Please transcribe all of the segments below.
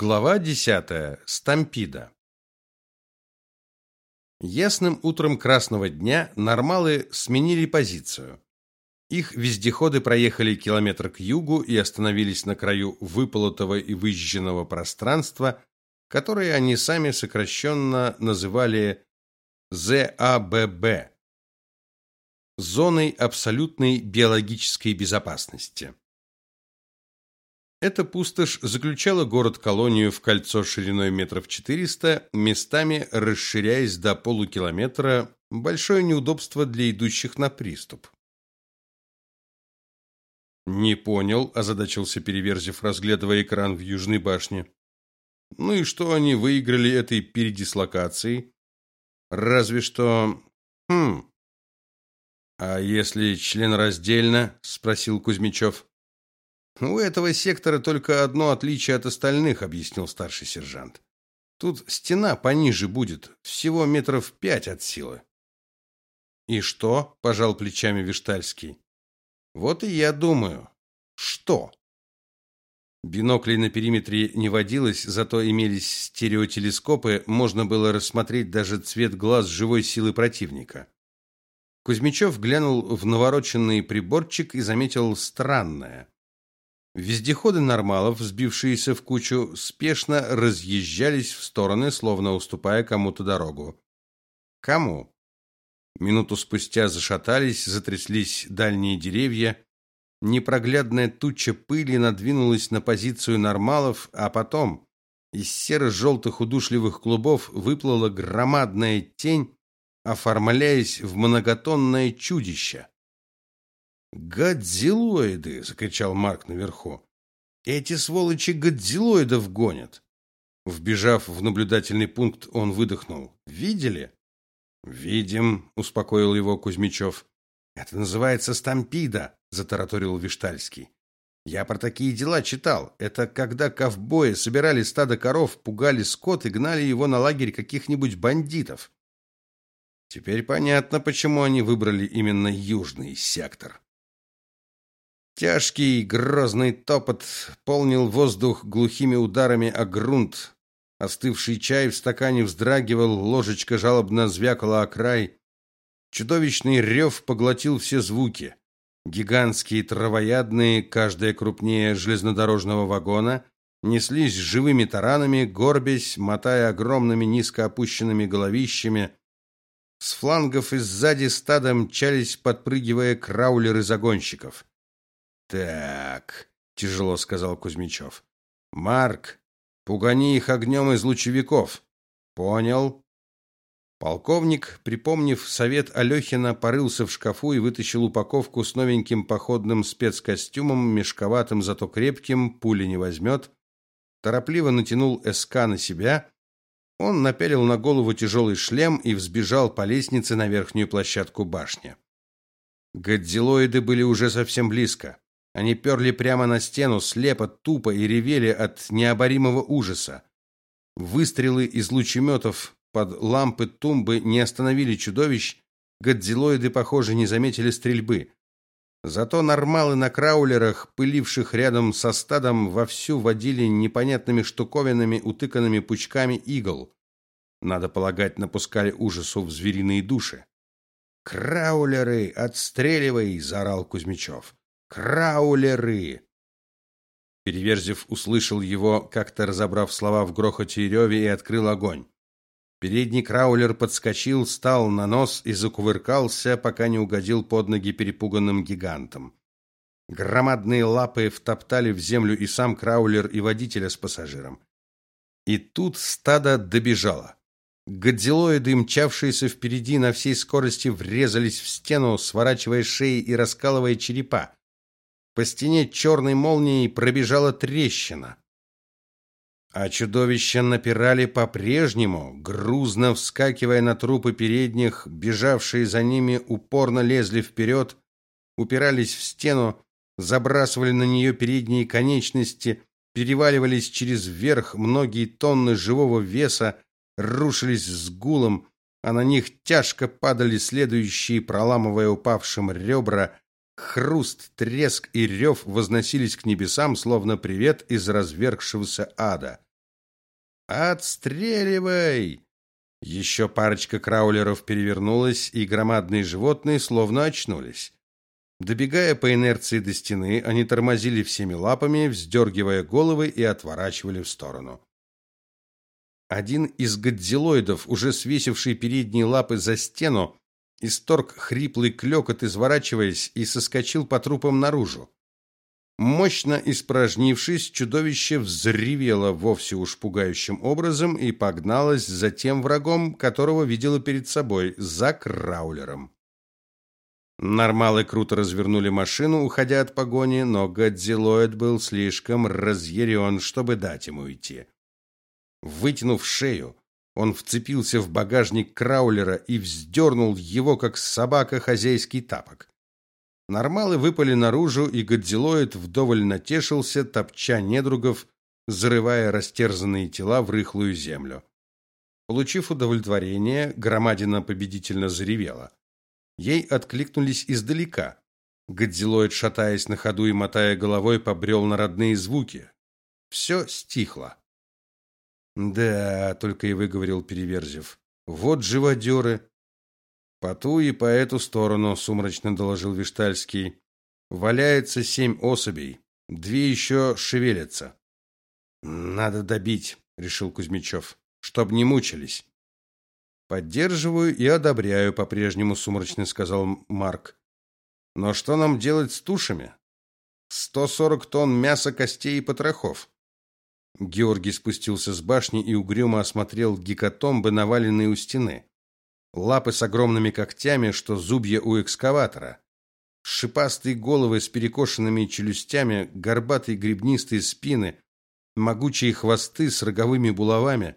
Глава 10. Стампида. Ясным утром красного дня нормалы сменили позицию. Их вездеходы проехали километр к югу и остановились на краю выполотого и выжженного пространства, которое они сами сокращенно называли ЗАББ зоной абсолютной биологической безопасности. Эта пустошь заключала город-колонию в кольцо шириной метров 400, местами расширяясь до полукилометра, большое неудобство для идущих на приступ. Не понял, озадачился Переверзев, разглядывая экран в южной башне. Ну и что они выиграли этой передислокацией? Разве что хм. А если член раздельно? спросил Кузьмичев. У этого сектора только одно отличие от остальных, объяснил старший сержант. Тут стена пониже будет, всего метров пять от силы. И что? пожал плечами Виштальский. Вот и я думаю, что? Биноклей на периметре не водилось, зато имелись стереотелескопы, можно было рассмотреть даже цвет глаз живой силы противника. Кузьмичев глянул в навороченный приборчик и заметил странное. Вездеходы нормалов, сбившиеся в кучу, спешно разъезжались в стороны, словно уступая кому-то дорогу. Кому? Минуту спустя зашатались, затряслись дальние деревья. Непроглядная туча пыли надвинулась на позицию нормалов, а потом из серо-желтых удушливых клубов выплыла громадная тень, оформляясь в многотонное чудище. «Годзиллоиды!» — закричал Марк наверху. «Эти сволочи годзиллоидов гонят!» Вбежав в наблюдательный пункт, он выдохнул. «Видели?» «Видим», — успокоил его Кузьмичев. «Это называется стампида», — затараторил Виштальский. «Я про такие дела читал. Это когда ковбои собирали стадо коров, пугали скот и гнали его на лагерь каких-нибудь бандитов». Теперь понятно, почему они выбрали именно южный сектор. Тяжкий грозный топот полнил воздух глухими ударами о грунт. Остывший чай в стакане вздрагивал, ложечка жалобно звякала о край. Чудовищный рев поглотил все звуки. Гигантские травоядные, каждая крупнее железнодорожного вагона, неслись живыми таранами, горбясь, мотая огромными низко опущенными головищами. С флангов и сзади стадом мчались, подпрыгивая краулеры загонщиков. Так, тяжело сказал Кузьмичев. Марк, пугани их огнем из лучевиков. Понял. Полковник, припомнив совет Алехина, порылся в шкафу и вытащил упаковку с новеньким походным спецкостюмом, мешковатым, зато крепким, пули не возьмет. Торопливо натянул СК на себя. Он напялил на голову тяжелый шлем и взбежал по лестнице на верхнюю площадку башни. Годзиллоиды были уже совсем близко. Они перли прямо на стену, слепо, тупо и ревели от необоримого ужаса. Выстрелы из лучеметов под лампы тумбы не остановили чудовищ, годзиллоиды, похоже, не заметили стрельбы. Зато нормалы на краулерах, пыливших рядом со стадом, вовсю водили непонятными штуковинами, утыканными пучками игл. Надо полагать, напускали ужасу в звериные души. «Краулеры, отстреливай!» – заорал Кузьмичев. Краулеры. Переверзев услышал его, как-то разобрав слова в грохоте и реве, и открыл огонь. Передний краулер подскочил, стал на нос и закувыркался, пока не угодил под ноги перепуганным гигантам. Громадные лапы втоптали в землю и сам краулер, и водителя с пассажиром. И тут стадо добежало. Годзиллоиды, мчавшиеся впереди на всей скорости, врезались в стену, сворачивая шеи и раскалывая черепа. По стене черной молнией пробежала трещина. А чудовища напирали по-прежнему, грузно вскакивая на трупы передних, бежавшие за ними упорно лезли вперед, упирались в стену, забрасывали на нее передние конечности, переваливались через верх многие тонны живого веса, рушились с гулом, а на них тяжко падали следующие, проламывая упавшим ребра, Хруст, треск и рев возносились к небесам, словно привет из развергшегося ада. Отстреливай! Еще парочка краулеров перевернулась, и громадные животные словно очнулись. Добегая по инерции до стены, они тормозили всеми лапами, вздергивая головы и отворачивали в сторону. Один из годзилоидов, уже свесивший передние лапы за стену, исторг хриплый клёкот, изворачиваясь, и соскочил по трупам наружу. Мощно испражнившись, чудовище взревело вовсе уж пугающим образом и погналось за тем врагом, которого видело перед собой, за краулером. Нормалы круто развернули машину, уходя от погони, но Годзиллоид был слишком разъярен, чтобы дать ему уйти. Вытянув шею, он вцепился в багажник краулера и вздернул его, как собака, хозяйский тапок. Нормалы выпали наружу, и Годзиллоид вдоволь натешился, топча недругов, зарывая растерзанные тела в рыхлую землю. Получив удовлетворение, громадина победительно заревела. Ей откликнулись издалека. Годзиллоид, шатаясь на ходу и мотая головой, побрел на родные звуки. Все стихло. «Да», — только и выговорил Переверзев, — «вот живодеры, по ту и по эту сторону, сумрачно доложил Виштальский. Валяется семь особей, две еще шевелятся. Надо добить, решил Кузьмичев, чтоб не мучились. Поддерживаю и одобряю, по-прежнему сумрачно сказал Марк. Но что нам делать с тушами? Сто сорок тонн мяса, костей и потрохов. Георгий спустился с башни и угрюмо осмотрел гекатомбы, наваленные у стены лапы с огромными когтями, что зубья у экскаватора, шипастые головы с перекошенными челюстями, горбатые гребнистые спины, могучие хвосты с роговыми булавами.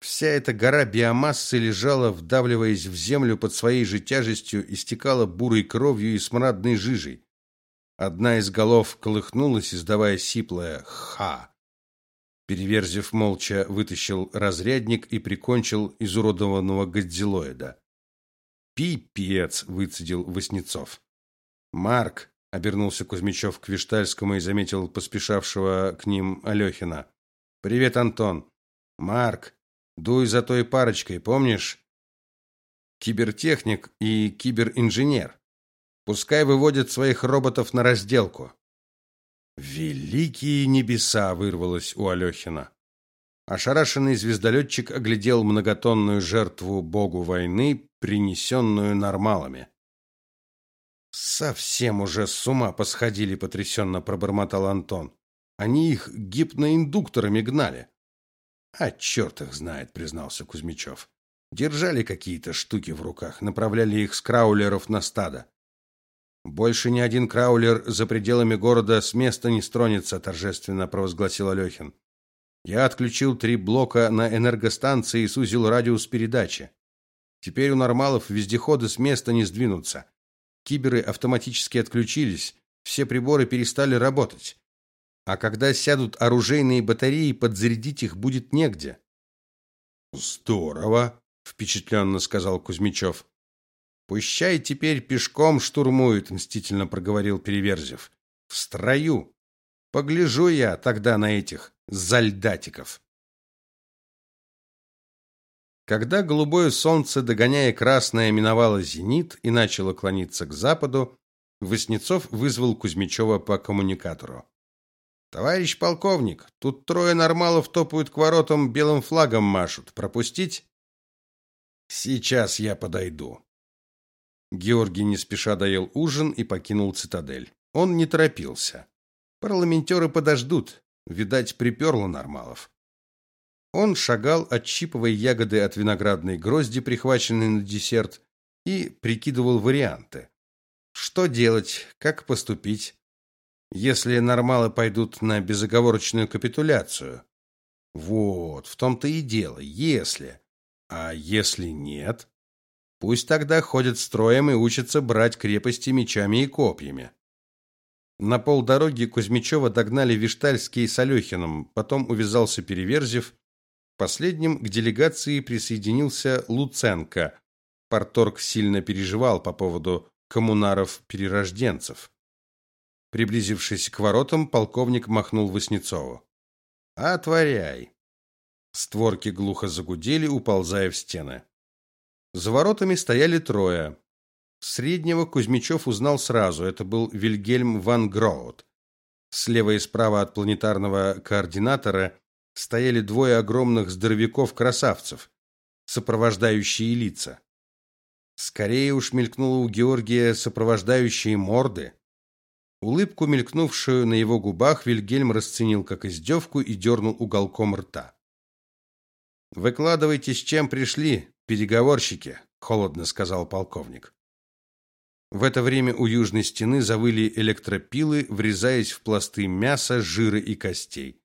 Вся эта гора биомассы лежала, вдавливаясь в землю под своей же тяжестью, истекала бурой кровью и смрадной жижей. Одна из голов колыхнулась, издавая сиплое «ха». Переверзев молча вытащил разрядник и прикончил изуродованного годзиллоида. «Пипец!» — выцедил Васнецов. «Марк!» — обернулся Кузьмичев к Виштальскому и заметил поспешавшего к ним Алехина. «Привет, Антон!» «Марк, дуй за той парочкой, помнишь?» «Кибертехник и киберинженер. Пускай выводят своих роботов на разделку. Великие небеса вырвалось у Алехина. Ошарашенный звездолетчик оглядел многотонную жертву богу войны, принесенную нормалами. Совсем уже с ума посходили, потрясенно пробормотал Антон. Они их гипноиндукторами гнали. А черт их знает, признался Кузьмичев. Держали какие-то штуки в руках, направляли их с краулеров на стадо. Больше ни один краулер за пределами города с места не стронется, торжественно провозгласил Алехин. Я отключил три блока на энергостанции и сузил радиус передачи. Теперь у нормалов вездеходы с места не сдвинутся. Киберы автоматически отключились, все приборы перестали работать. А когда сядут оружейные батареи, подзарядить их будет негде. Здорово, впечатленно сказал Кузьмичев. Пущай теперь пешком штурмуют, мстительно проговорил Переверзев. В строю. Погляжу я тогда на этих зальдатиков. Когда голубое солнце, догоняя красное, миновало зенит и начало клониться к западу, Васнецов вызвал Кузьмичева по коммуникатору. Товарищ полковник, тут трое нормалов топают к воротам, белым флагом машут. Пропустить? Сейчас я подойду. Георгий не спеша доел ужин и покинул цитадель. Он не торопился. Парламентеры подождут, видать, приперло нормалов. Он шагал, отщипывая ягоды от виноградной грозди, прихваченной на десерт, и прикидывал варианты. Что делать, как поступить, если нормалы пойдут на безоговорочную капитуляцию? Вот, в том-то и дело, если. А если нет? Пусть тогда ходят строем и учатся брать крепости мечами и копьями. На полдороги Кузьмичева догнали Виштальский с Алехиным, потом увязался Переверзев. Последним к делегации присоединился Луценко. Порторг сильно переживал по поводу коммунаров-перерожденцев. Приблизившись к воротам, полковник махнул Васнецову. «Отворяй!» Створки глухо загудели, уползая в стены. За воротами стояли трое. Среднего Кузьмичев узнал сразу. Это был Вильгельм ван Гроут. Слева и справа от планетарного координатора стояли двое огромных здоровяков-красавцев, сопровождающие лица. Скорее уж мелькнуло у Георгия сопровождающие морды. Улыбку, мелькнувшую на его губах, Вильгельм расценил как издевку и дернул уголком рта. Выкладывайте, с чем пришли, переговорщики, холодно сказал полковник. В это время у южной стены завыли электропилы, врезаясь в пласты мяса, жира и костей.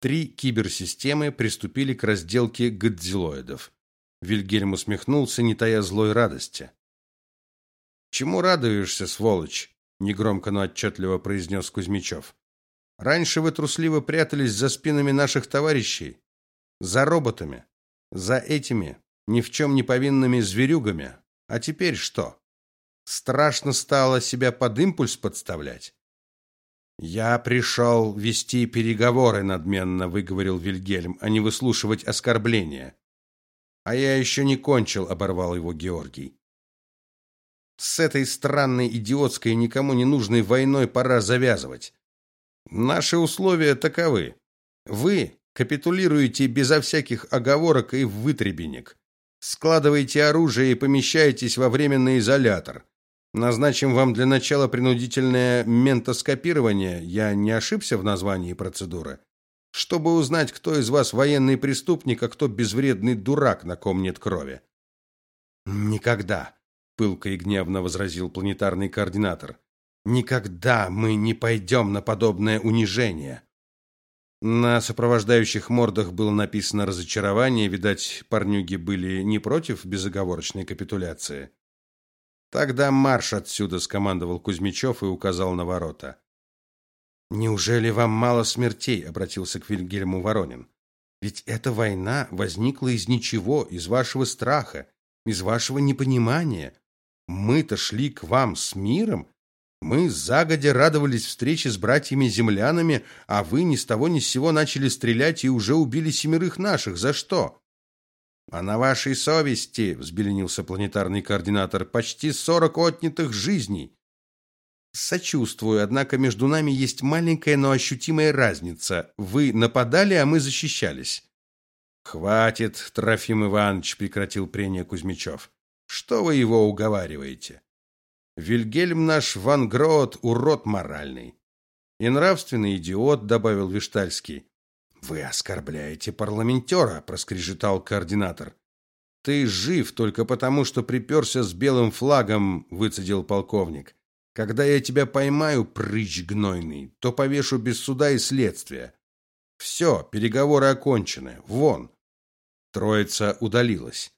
Три киберсистемы приступили к разделке годзиллоидов. Вильгельм усмехнулся, не тая злой радости. Чему радуешься, сволочь? негромко, но отчетливо произнес Кузьмичев. Раньше вы трусливо прятались за спинами наших товарищей, за роботами, за этими ни в чем не повинными зверюгами. А теперь что? Страшно стало себя под импульс подставлять. Я пришел вести переговоры, надменно выговорил Вильгельм, а не выслушивать оскорбления. А я еще не кончил, оборвал его Георгий. С этой странной идиотской никому не нужной войной пора завязывать. Наши условия таковы: вы капитулируете безо всяких оговорок и в вытребенек. Складываете оружие и помещаетесь во временный изолятор. Назначим вам для начала принудительное ментоскопирование. Я не ошибся в названии процедуры чтобы узнать, кто из вас военный преступник, а кто безвредный дурак, на ком нет крови. Никогда, пылко и гневно возразил планетарный координатор. Никогда мы не пойдем на подобное унижение. На сопровождающих мордах было написано разочарование, видать, парнюги были не против безоговорочной капитуляции. Тогда марш отсюда, скомандовал Кузьмичев и указал на ворота. Неужели вам мало смертей, обратился к Вильгельму Воронин. Ведь эта война возникла из ничего, из вашего страха, из вашего непонимания. Мы-то шли к вам с миром, мы загодя радовались встрече с братьями-землянами, а вы ни с того ни с сего начали стрелять и уже убили семерых наших. За что? А на вашей совести, взбеленился планетарный координатор, почти сорок отнятых жизней. Сочувствую, однако между нами есть маленькая, но ощутимая разница. Вы нападали, а мы защищались. Хватит, Трофим Иванович, прекратил прение Кузьмичев. Что вы его уговариваете? Вильгельм наш Ван Гроот урод моральный и нравственный идиот, добавил Виштальский. Вы оскорбляете парламентера», – проскрежетал координатор. Ты жив только потому, что приперся с белым флагом, выцедил полковник. Когда я тебя поймаю, прыщ гнойный, то повешу без суда и следствия. Все, переговоры окончены. Вон. Троица удалилась.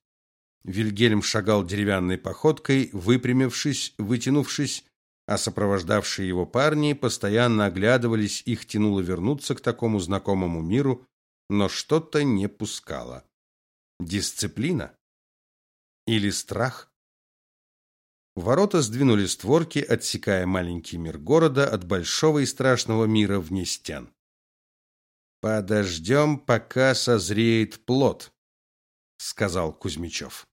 Вильгельм шагал деревянной походкой, выпрямившись, вытянувшись, а сопровождавшие его парни постоянно оглядывались, их тянуло вернуться к такому знакомому миру, но что-то не пускало. Дисциплина или страх? Ворота сдвинули створки, отсекая маленький мир города от большого и страшного мира вне стен. Подождем, пока созреет плод, сказал Кузьмичев.